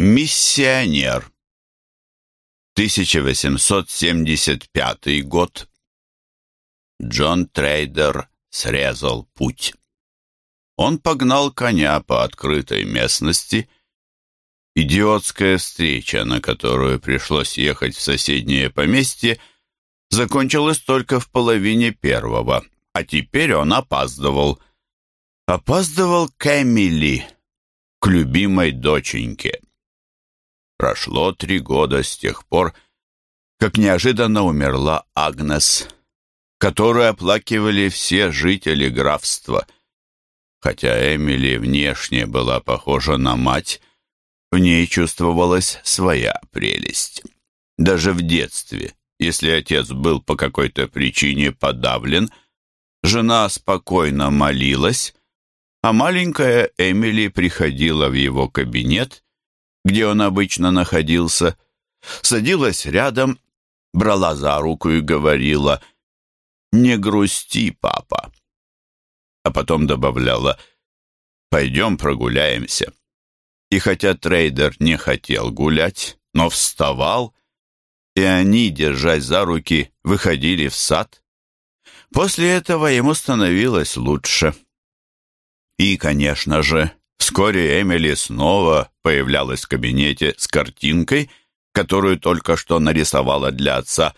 Миссионер. 1875 год. Джон Трейдер срезал путь. Он погнал коня по открытой местности. Идиотская встреча, на которую пришлось ехать в соседнее поместье, закончилась только в половине первого, а теперь он опаздывал. Опаздывал к Эмили, к любимой доченьке. Прошло три года с тех пор, как неожиданно умерла Агнес, которую оплакивали все жители графства. Хотя Эмили внешне была похожа на мать, в ней чувствовалась своя прелесть. Даже в детстве, если отец был по какой-то причине подавлен, жена спокойно молилась, а маленькая Эмили приходила в его кабинет где он обычно находился, садилась рядом, брала за руку и говорила «Не грусти, папа». А потом добавляла «Пойдем прогуляемся». И хотя трейдер не хотел гулять, но вставал, и они, держась за руки, выходили в сад. После этого ему становилось лучше. И, конечно же, Вскоре Эмили снова появлялась в кабинете с картинкой, которую только что нарисовала для отца,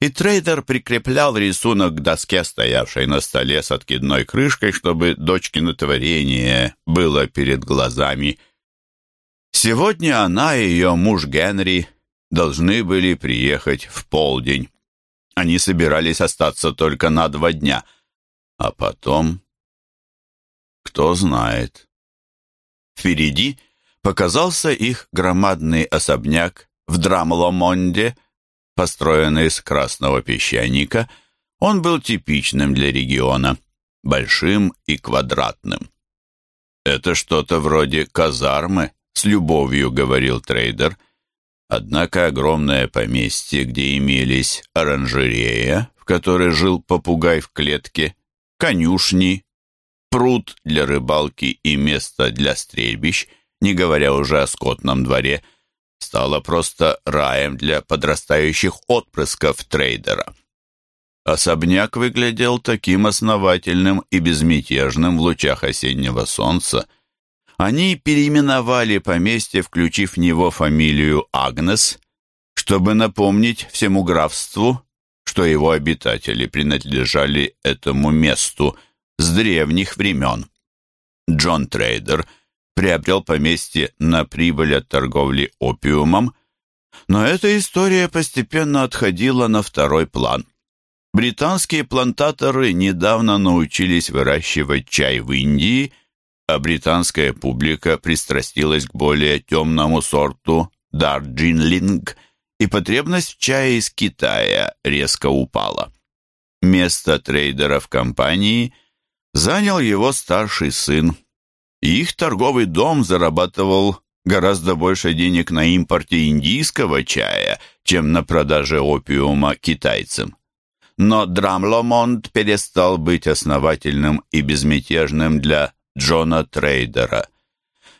и трейдер прикреплял рисунок к доске, стоявшей на столе с откидной крышкой, чтобы дочкино творение было перед глазами. Сегодня она и ее муж Генри должны были приехать в полдень. Они собирались остаться только на два дня, а потом... Кто знает. Впереди показался их громадный особняк в Драмломонде, построенный из красного песчаника. Он был типичным для региона, большим и квадратным. «Это что-то вроде казармы», — с любовью говорил трейдер. Однако огромное поместье, где имелись оранжерея, в которой жил попугай в клетке, конюшни, пруд для рыбалки и место для стрельбищ, не говоря уже о скотном дворе, стало просто раем для подрастающих отпрысков трейдера. Особняк выглядел таким основательным и безмятежным в лучах осеннего солнца. Они переименовали поместье, включив в него фамилию Агнес, чтобы напомнить всему графству, что его обитатели принадлежали этому месту – с древних времен. Джон Трейдер приобрел поместье на прибыль от торговли опиумом, но эта история постепенно отходила на второй план. Британские плантаторы недавно научились выращивать чай в Индии, а британская публика пристрастилась к более темному сорту Дарджинлинг, и потребность в чае из Китая резко упала. Место трейдера в компании – занял его старший сын. Их торговый дом зарабатывал гораздо больше денег на импорте индийского чая, чем на продаже опиума китайцам. Но Драмломонд перестал быть основательным и безмятежным для Джона Трейдера.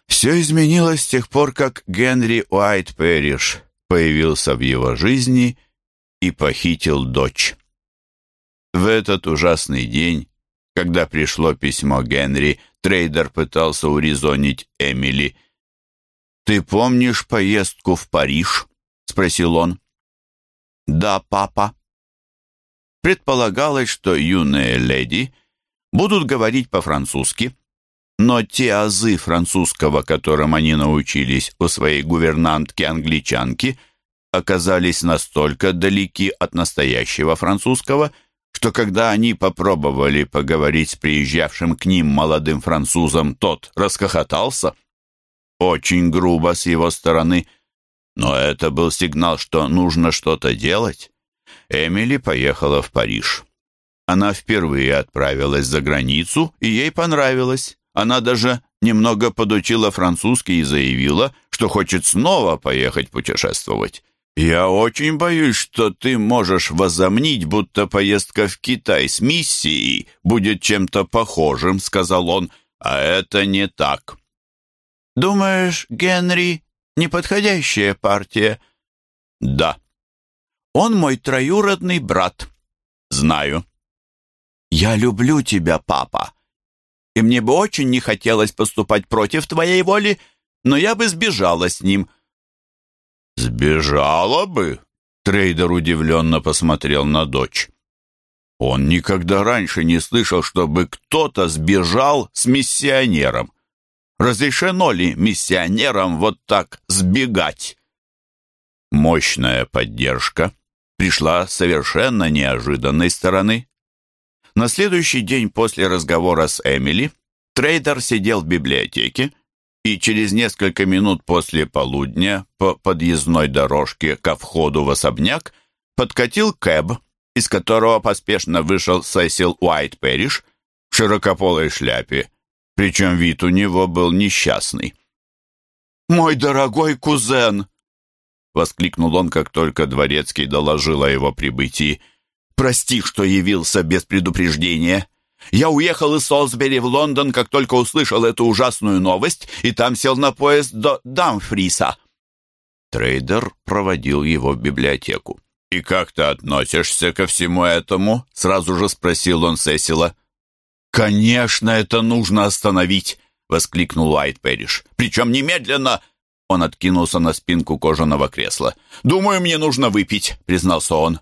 Все изменилось с тех пор, как Генри Уайт Перриш появился в его жизни и похитил дочь. В этот ужасный день когда пришло письмо Генри, трейдер пытался урезонить Эмили. «Ты помнишь поездку в Париж?» — спросил он. «Да, папа». Предполагалось, что юные леди будут говорить по-французски, но те азы французского, которым они научились у своей гувернантки-англичанки, оказались настолько далеки от настоящего французского, что когда они попробовали поговорить с приезжавшим к ним молодым французом, тот расхохотался. Очень грубо с его стороны, но это был сигнал, что нужно что-то делать. Эмили поехала в Париж. Она впервые отправилась за границу, и ей понравилось. Она даже немного подучила французский и заявила, что хочет снова поехать путешествовать. «Я очень боюсь, что ты можешь возомнить, будто поездка в Китай с миссией будет чем-то похожим», — сказал он, — «а это не так». «Думаешь, Генри неподходящая партия?» «Да». «Он мой троюродный брат». «Знаю». «Я люблю тебя, папа, и мне бы очень не хотелось поступать против твоей воли, но я бы сбежала с ним». «Сбежала бы?» Трейдер удивленно посмотрел на дочь. Он никогда раньше не слышал, чтобы кто-то сбежал с миссионером. Разрешено ли миссионерам вот так сбегать? Мощная поддержка пришла с совершенно неожиданной стороны. На следующий день после разговора с Эмили трейдер сидел в библиотеке и через несколько минут после полудня по подъездной дорожке ко входу в особняк подкатил кэб, из которого поспешно вышел Сесил Уайт Пэриш в широкополой шляпе, причем вид у него был несчастный. «Мой дорогой кузен!» — воскликнул он, как только Дворецкий доложил о его прибытии — Прости, что явился без предупреждения. Я уехал из Солсбери в Лондон, как только услышал эту ужасную новость, и там сел на поезд до Дамфриса». Трейдер проводил его в библиотеку. «И как ты относишься ко всему этому?» — сразу же спросил он Сесила. «Конечно, это нужно остановить!» — воскликнул Уайт Пэриш. «Причем немедленно!» Он откинулся на спинку кожаного кресла. «Думаю, мне нужно выпить», — признался он.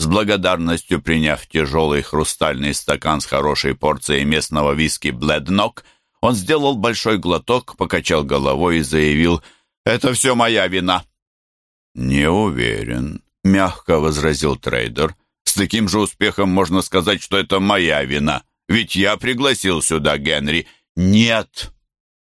С благодарностью приняв тяжелый хрустальный стакан с хорошей порцией местного виски «Блэднок», он сделал большой глоток, покачал головой и заявил «Это все моя вина». «Не уверен», — мягко возразил трейдер. «С таким же успехом можно сказать, что это моя вина. Ведь я пригласил сюда Генри». «Нет,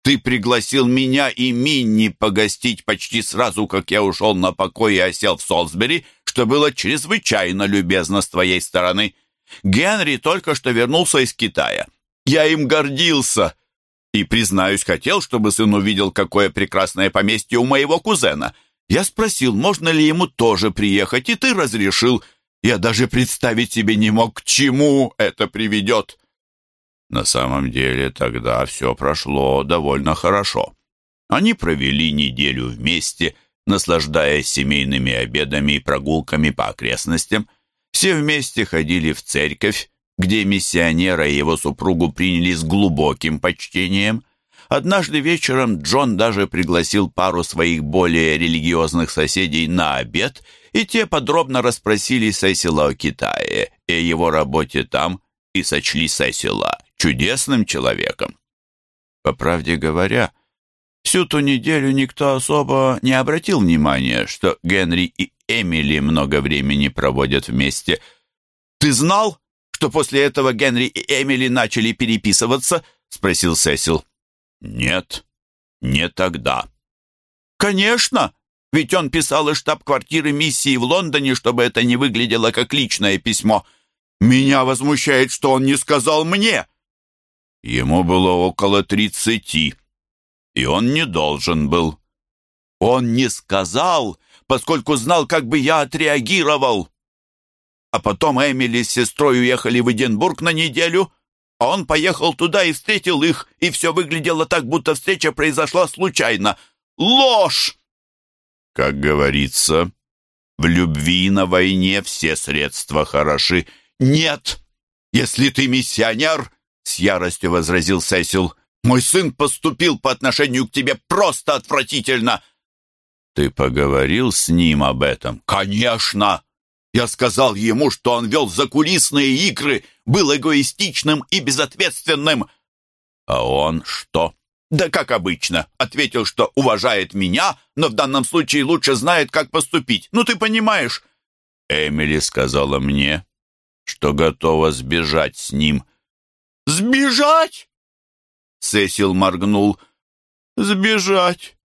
ты пригласил меня и Минни погостить почти сразу, как я ушел на покой и осел в Солсбери, что было чрезвычайно любезно с твоей стороны. Генри только что вернулся из Китая. Я им гордился. И, признаюсь, хотел, чтобы сын увидел, какое прекрасное поместье у моего кузена. Я спросил, можно ли ему тоже приехать, и ты разрешил. Я даже представить себе не мог, к чему это приведет. На самом деле тогда все прошло довольно хорошо. Они провели неделю вместе — наслаждаясь семейными обедами и прогулками по окрестностям. Все вместе ходили в церковь, где миссионера и его супругу приняли с глубоким почтением. Однажды вечером Джон даже пригласил пару своих более религиозных соседей на обед, и те подробно расспросили Сесила о Китае и о его работе там, и сочли Сесила чудесным человеком. По правде говоря, Всю ту неделю никто особо не обратил внимания, что Генри и Эмили много времени проводят вместе. «Ты знал, что после этого Генри и Эмили начали переписываться?» — спросил Сесил. «Нет, не тогда». «Конечно, ведь он писал из штаб-квартиры миссии в Лондоне, чтобы это не выглядело как личное письмо. Меня возмущает, что он не сказал мне». Ему было около тридцати и он не должен был. Он не сказал, поскольку знал, как бы я отреагировал. А потом Эмили с сестрой уехали в Эдинбург на неделю, а он поехал туда и встретил их, и все выглядело так, будто встреча произошла случайно. Ложь! Как говорится, в любви на войне все средства хороши. Нет! Если ты миссионер, с яростью возразил Сесил, — мой сын поступил по отношению к тебе просто отвратительно!» «Ты поговорил с ним об этом?» «Конечно! Я сказал ему, что он вел закулисные игры, был эгоистичным и безответственным!» «А он что?» «Да как обычно. Ответил, что уважает меня, но в данном случае лучше знает, как поступить. Ну, ты понимаешь?» Эмили сказала мне, что готова сбежать с ним. «Сбежать?» Сесил моргнул. «Сбежать!»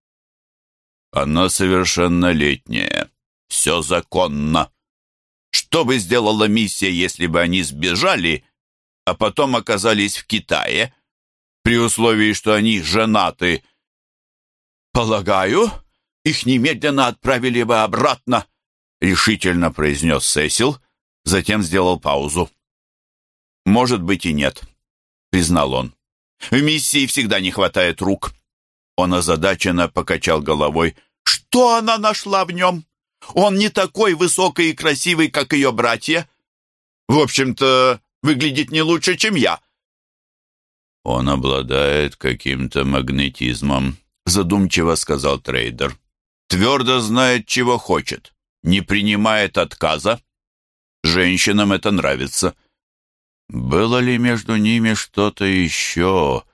«Она совершеннолетняя. Все законно. Что бы сделала миссия, если бы они сбежали, а потом оказались в Китае, при условии, что они женаты?» «Полагаю, их немедленно отправили бы обратно», — решительно произнес Сесил, затем сделал паузу. «Может быть и нет», — признал он. В миссии всегда не хватает рук». Он озадаченно покачал головой. Что она нашла в нем? Он не такой высокий и красивый, как ее братья. В общем-то, выглядит не лучше, чем я. Он обладает каким-то магнетизмом, задумчиво сказал трейдер. Твердо знает, чего хочет, не принимает отказа. Женщинам это нравится. Было ли между ними что-то еще?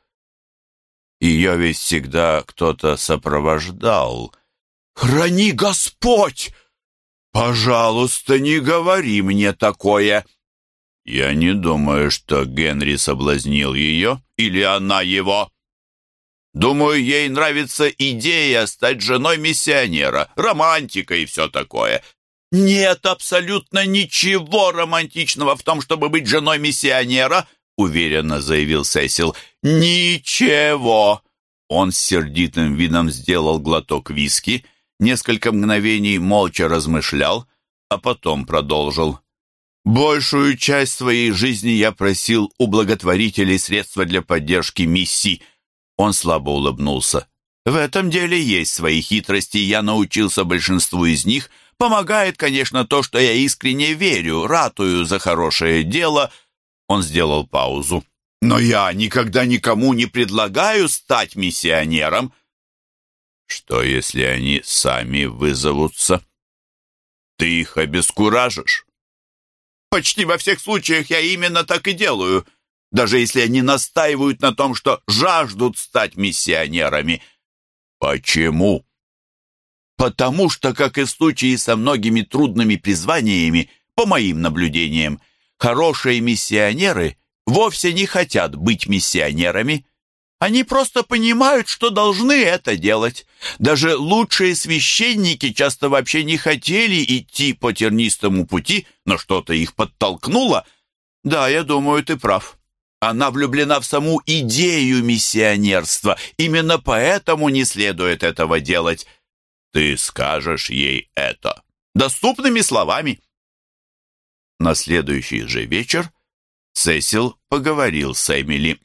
Ее ведь всегда кто-то сопровождал. «Храни Господь! Пожалуйста, не говори мне такое!» Я не думаю, что Генри соблазнил ее или она его. Думаю, ей нравится идея стать женой миссионера, романтика и все такое. Нет абсолютно ничего романтичного в том, чтобы быть женой миссионера, уверенно заявил Сесил. Ничего. Он с сердитым видом сделал глоток виски, несколько мгновений молча размышлял, а потом продолжил. Большую часть своей жизни я просил у благотворителей средства для поддержки миссий. Он слабо улыбнулся. В этом деле есть свои хитрости, я научился большинству из них. Помогает, конечно, то, что я искренне верю, ратую за хорошее дело. Он сделал паузу. Но я никогда никому не предлагаю стать миссионером. Что, если они сами вызовутся? Ты их обескуражишь? Почти во всех случаях я именно так и делаю, даже если они настаивают на том, что жаждут стать миссионерами. Почему? Потому что, как и в случае со многими трудными призваниями, по моим наблюдениям, хорошие миссионеры вовсе не хотят быть миссионерами. Они просто понимают, что должны это делать. Даже лучшие священники часто вообще не хотели идти по тернистому пути, но что-то их подтолкнуло. Да, я думаю, ты прав. Она влюблена в саму идею миссионерства. Именно поэтому не следует этого делать. Ты скажешь ей это. Доступными словами. На следующий же вечер Сесил поговорил с Эмили.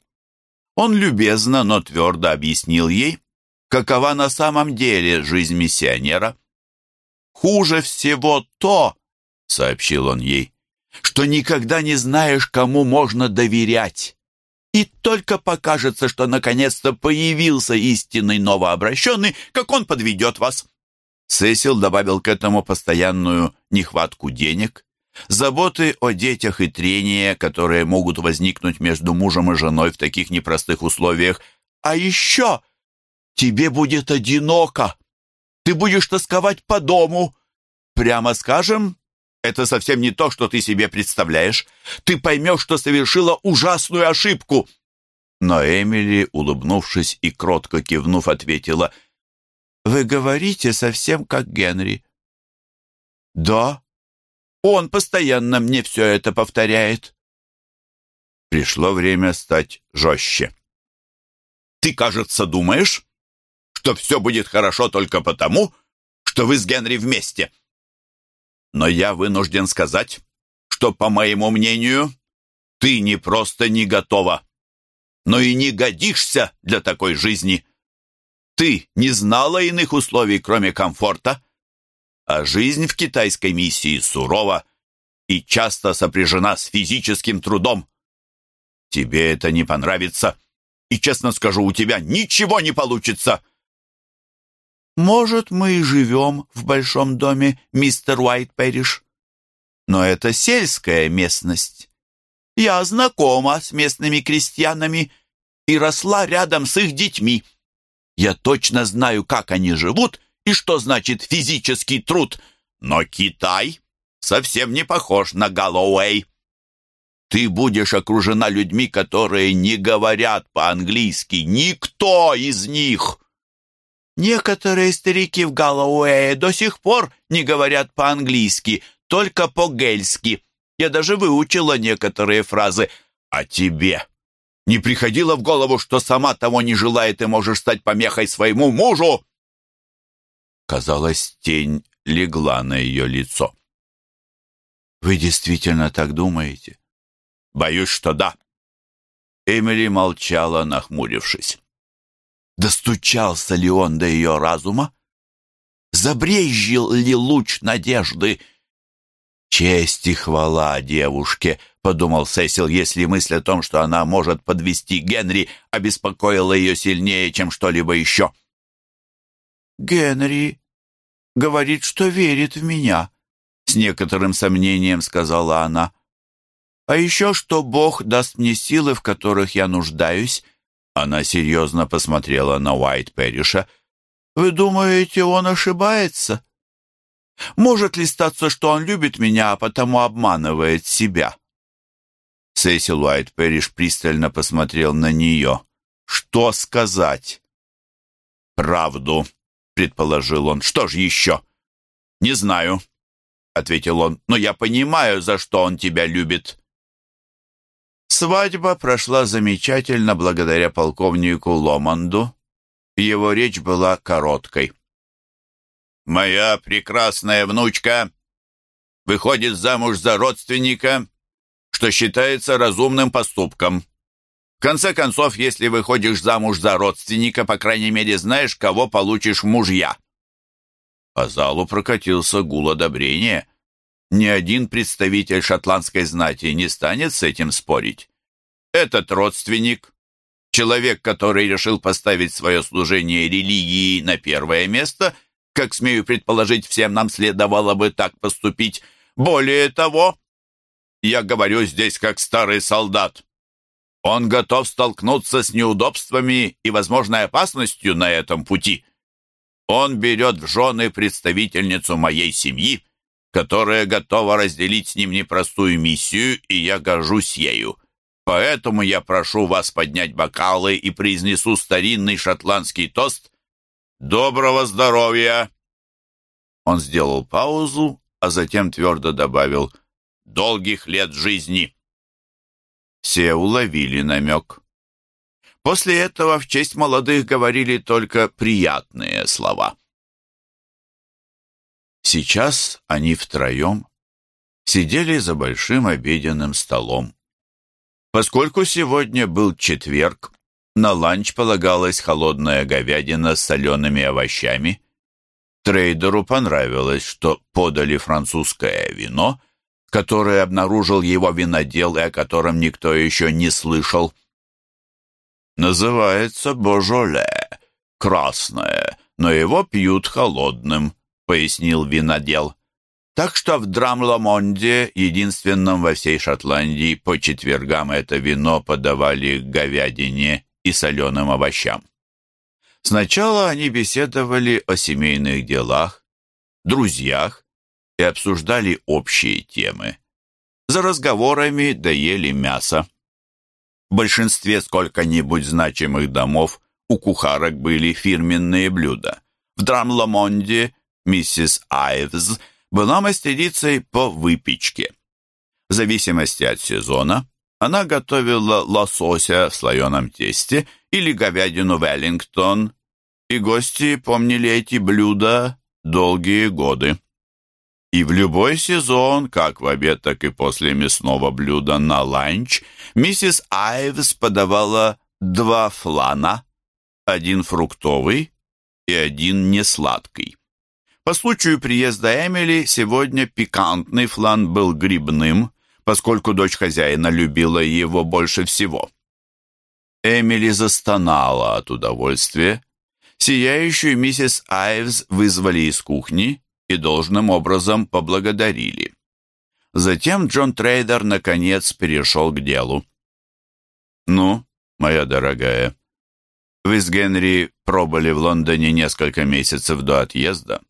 Он любезно, но твердо объяснил ей, какова на самом деле жизнь миссионера. «Хуже всего то», — сообщил он ей, «что никогда не знаешь, кому можно доверять. И только покажется, что наконец-то появился истинный новообращенный, как он подведет вас». Сесил добавил к этому постоянную нехватку денег, Заботы о детях и трения, которые могут возникнуть между мужем и женой в таких непростых условиях. А еще тебе будет одиноко. Ты будешь тосковать по дому. Прямо скажем, это совсем не то, что ты себе представляешь. Ты поймешь, что совершила ужасную ошибку. Но Эмили, улыбнувшись и кротко кивнув, ответила, «Вы говорите совсем как Генри». «Да, он постоянно мне все это повторяет. Пришло время стать жестче. Ты, кажется, думаешь, что все будет хорошо только потому, что вы с Генри вместе. Но я вынужден сказать, что, по моему мнению, ты не просто не готова, но и не годишься для такой жизни. Ты не знала иных условий, кроме комфорта, а жизнь в китайской миссии сурова и часто сопряжена с физическим трудом. Тебе это не понравится, и, честно скажу, у тебя ничего не получится. Может, мы и живем в большом доме, мистер Уайт Пэриш, но это сельская местность. Я знакома с местными крестьянами и росла рядом с их детьми. Я точно знаю, как они живут и что значит физический труд. Но Китай совсем не похож на Галлоуэй. Ты будешь окружена людьми, которые не говорят по-английски. Никто из них. Некоторые старики в Галлоуэе до сих пор не говорят по-английски, только по-гельски. Я даже выучила некоторые фразы. А тебе не приходило в голову, что сама того не желает и можешь стать помехой своему мужу? Казалось, тень легла на ее лицо. «Вы действительно так думаете?» «Боюсь, что да». Эмили молчала, нахмурившись. Достучался ли он до ее разума? забрезжил ли луч надежды. «Честь и хвала девушке», — подумал Сесил, если мысль о том, что она может подвести Генри, обеспокоила ее сильнее, чем что-либо еще. «Генри говорит, что верит в меня», — с некоторым сомнением сказала она. «А еще что Бог даст мне силы, в которых я нуждаюсь». Она серьезно посмотрела на Уайт Перриша. «Вы думаете, он ошибается? Может ли статься, что он любит меня, а потому обманывает себя?» Сесил Уайт Перриш пристально посмотрел на нее. «Что сказать?» «Правду», — предположил он. «Что ж еще?» «Не знаю», — ответил он, — «но я понимаю, за что он тебя любит». Свадьба прошла замечательно благодаря полковнику Ломанду. Его речь была короткой. «Моя прекрасная внучка выходит замуж за родственника, что считается разумным поступком. В конце концов, если выходишь замуж за родственника, по крайней мере, знаешь, кого получишь мужья». По залу прокатился гул одобрения. Ни один представитель шотландской знати не станет с этим спорить. Этот родственник, человек, который решил поставить свое служение религии на первое место, как, смею предположить, всем нам следовало бы так поступить. Более того, я говорю здесь как старый солдат. Он готов столкнуться с неудобствами и возможной опасностью на этом пути. Он берет в жены представительницу моей семьи, которая готова разделить с ним непростую миссию, и я горжусь ею. Поэтому я прошу вас поднять бокалы и произнесу старинный шотландский тост «Доброго здоровья!» Он сделал паузу, а затем твердо добавил «Долгих лет жизни!» Все уловили намек. После этого в честь молодых говорили только приятные слова. Сейчас они втроем сидели за большим обеденным столом. Поскольку сегодня был четверг, на ланч полагалась холодная говядина с солеными овощами. Трейдеру понравилось, что подали французское вино, которое обнаружил его винодел и о котором никто еще не слышал. Называется Божоле, красное, но его пьют холодным, пояснил винодел. Так что в Драмломонде, единственном во всей Шотландии, по четвергам это вино подавали к говядине и соленым овощам. Сначала они беседовали о семейных делах, друзьях и обсуждали общие темы. За разговорами доели мясо. В большинстве сколько-нибудь значимых домов у кухарок были фирменные блюда. В Драмломонде миссис Айвз – была мастерицей по выпечке. В зависимости от сезона она готовила лосося в слоеном тесте или говядину Веллингтон, и гости помнили эти блюда долгие годы. И в любой сезон, как в обед, так и после мясного блюда на ланч, миссис Айвс подавала два флана, один фруктовый и один несладкий. По случаю приезда Эмили сегодня пикантный флан был грибным, поскольку дочь хозяина любила его больше всего. Эмили застонала от удовольствия. Сияющую миссис Айвз вызвали из кухни и должным образом поблагодарили. Затем Джон Трейдер наконец перешел к делу. «Ну, моя дорогая, вы с Генри пробыли в Лондоне несколько месяцев до отъезда.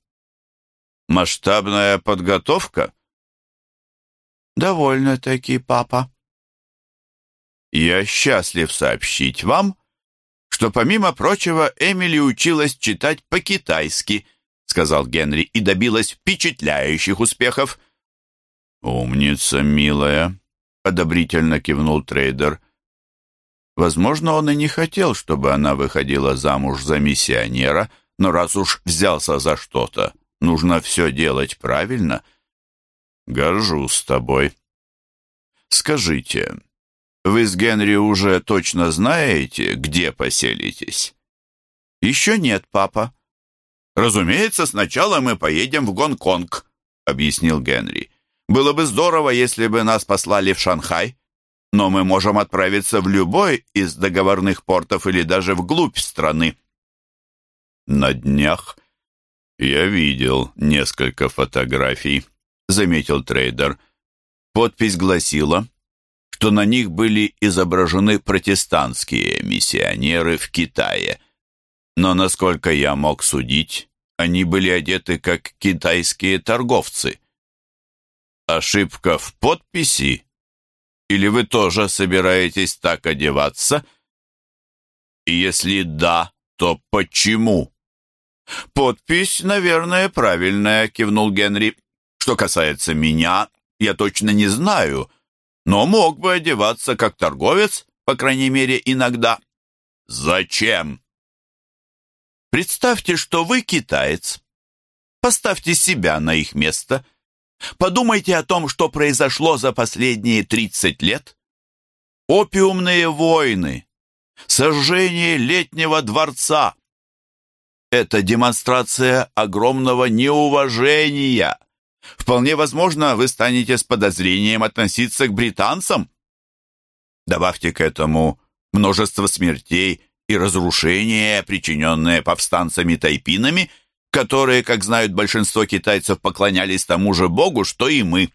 Масштабная подготовка? Довольно-таки, папа. Я счастлив сообщить вам, что, помимо прочего, Эмили училась читать по-китайски, сказал Генри, и добилась впечатляющих успехов. Умница, милая, одобрительно кивнул трейдер. Возможно, он и не хотел, чтобы она выходила замуж за миссионера, но раз уж взялся за что-то, Нужно все делать правильно. Горжусь тобой. Скажите, вы с Генри уже точно знаете, где поселитесь? Еще нет, папа. Разумеется, сначала мы поедем в Гонконг, объяснил Генри. Было бы здорово, если бы нас послали в Шанхай, но мы можем отправиться в любой из договорных портов или даже вглубь страны. На днях я видел несколько фотографий, заметил трейдер. Подпись гласила, что на них были изображены протестантские миссионеры в Китае. Но, насколько я мог судить, они были одеты как китайские торговцы. Ошибка в подписи? Или вы тоже собираетесь так одеваться? Если да, то почему? Подпись, наверное, правильная, кивнул Генри. Что касается меня, я точно не знаю, но мог бы одеваться как торговец, по крайней мере, иногда. Зачем? Представьте, что вы китаец. Поставьте себя на их место. Подумайте о том, что произошло за последние 30 лет. Опиумные войны, сожжение летнего дворца. Это демонстрация огромного неуважения Вполне возможно, вы станете с подозрением относиться к британцам. Добавьте к этому множество смертей и разрушения, причиненные повстанцами-тайпинами, которые, как знают большинство китайцев, поклонялись тому же Богу, что и мы.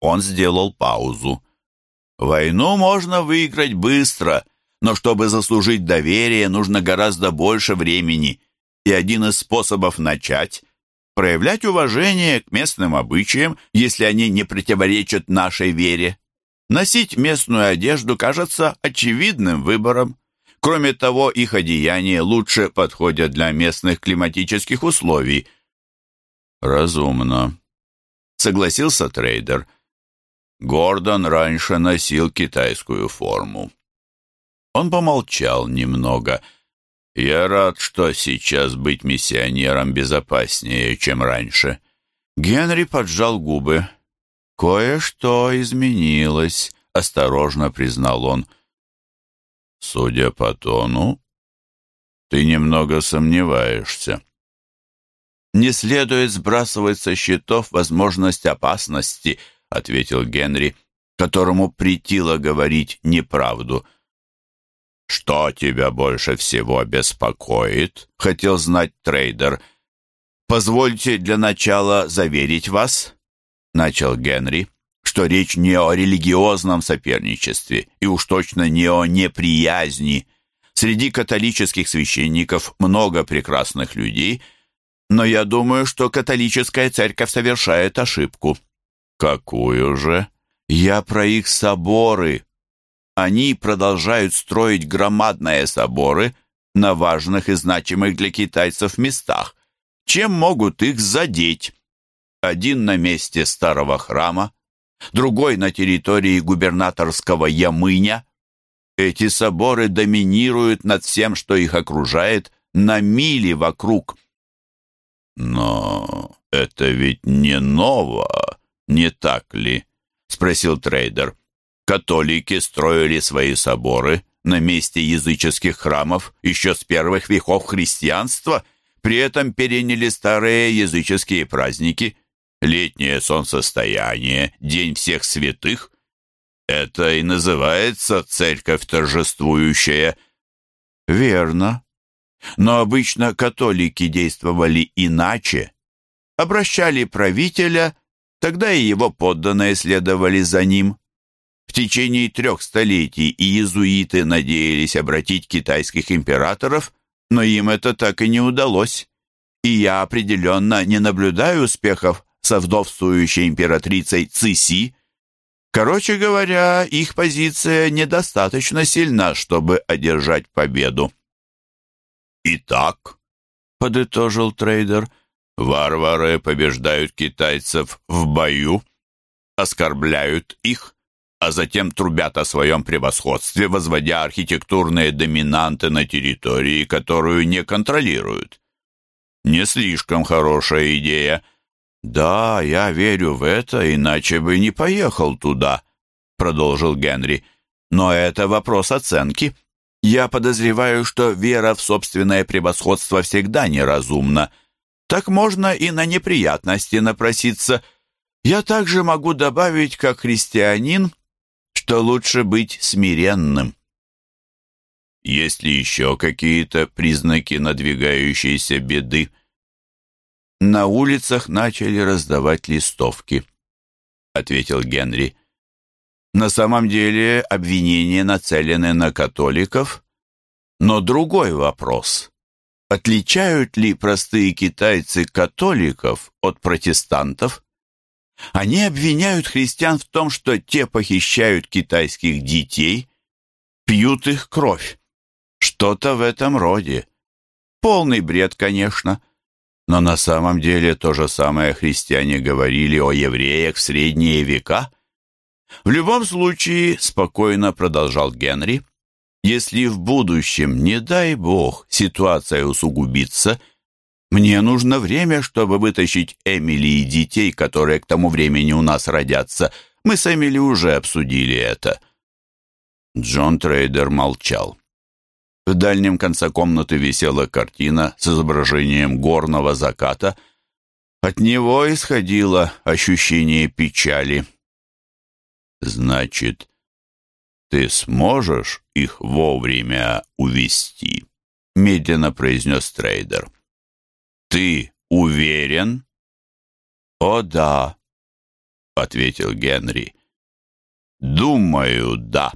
Он сделал паузу. Войну можно выиграть быстро, но чтобы заслужить доверие, нужно гораздо больше времени. И один из способов начать проявлять уважение к местным обычаям, если они не противоречат нашей вере. Носить местную одежду кажется очевидным выбором. Кроме того, их одеяния лучше подходят для местных климатических условий. «Разумно», — согласился трейдер. Гордон раньше носил китайскую форму. Он помолчал немного — я рад, что сейчас быть миссионером безопаснее, чем раньше. Генри поджал губы. Кое-что изменилось, осторожно признал он. Судя по тону, ты немного сомневаешься. Не следует сбрасывать со счетов возможность опасности, ответил Генри, которому притило говорить неправду. «Что тебя больше всего беспокоит?» — хотел знать трейдер. «Позвольте для начала заверить вас», — начал Генри, «что речь не о религиозном соперничестве и уж точно не о неприязни. Среди католических священников много прекрасных людей, но я думаю, что католическая церковь совершает ошибку». «Какую же?» «Я про их соборы», они продолжают строить громадные соборы на важных и значимых для китайцев местах. Чем могут их задеть? Один на месте старого храма, другой на территории губернаторского Ямыня. Эти соборы доминируют над всем, что их окружает, на мили вокруг. «Но это ведь не ново, не так ли?» — спросил трейдер. Католики строили свои соборы на месте языческих храмов еще с первых веков христианства, при этом переняли старые языческие праздники, летнее солнцестояние, День всех святых. Это и называется церковь торжествующая. Верно. Но обычно католики действовали иначе. Обращали правителя, тогда и его подданные следовали за ним. В течение трех столетий иезуиты надеялись обратить китайских императоров, но им это так и не удалось. И я определенно не наблюдаю успехов со вдовствующей императрицей Циси. Короче говоря, их позиция недостаточно сильна, чтобы одержать победу. «Итак», — подытожил трейдер, — «варвары побеждают китайцев в бою, оскорбляют их, а затем трубят о своем превосходстве, возводя архитектурные доминанты на территории, которую не контролируют. Не слишком хорошая идея. «Да, я верю в это, иначе бы не поехал туда», — продолжил Генри. «Но это вопрос оценки. Я подозреваю, что вера в собственное превосходство всегда неразумна. Так можно и на неприятности напроситься. Я также могу добавить, как христианин, что лучше быть смиренным. Есть ли еще какие-то признаки надвигающейся беды? На улицах начали раздавать листовки, ответил Генри. На самом деле обвинения нацелены на католиков, но другой вопрос. Отличают ли простые китайцы католиков от протестантов? Они обвиняют христиан в том, что те похищают китайских детей, пьют их кровь. Что-то в этом роде. Полный бред, конечно. Но на самом деле то же самое христиане говорили о евреях в средние века. В любом случае, спокойно продолжал Генри, если в будущем, не дай бог, ситуация усугубится, мне нужно время, чтобы вытащить Эмили и детей, которые к тому времени у нас родятся. Мы с Эмили уже обсудили это. Джон Трейдер молчал. В дальнем конце комнаты висела картина с изображением горного заката. От него исходило ощущение печали. «Значит, ты сможешь их вовремя увести?» — медленно произнес Трейдер. «Ты уверен?» «О, да», — ответил Генри. «Думаю, да».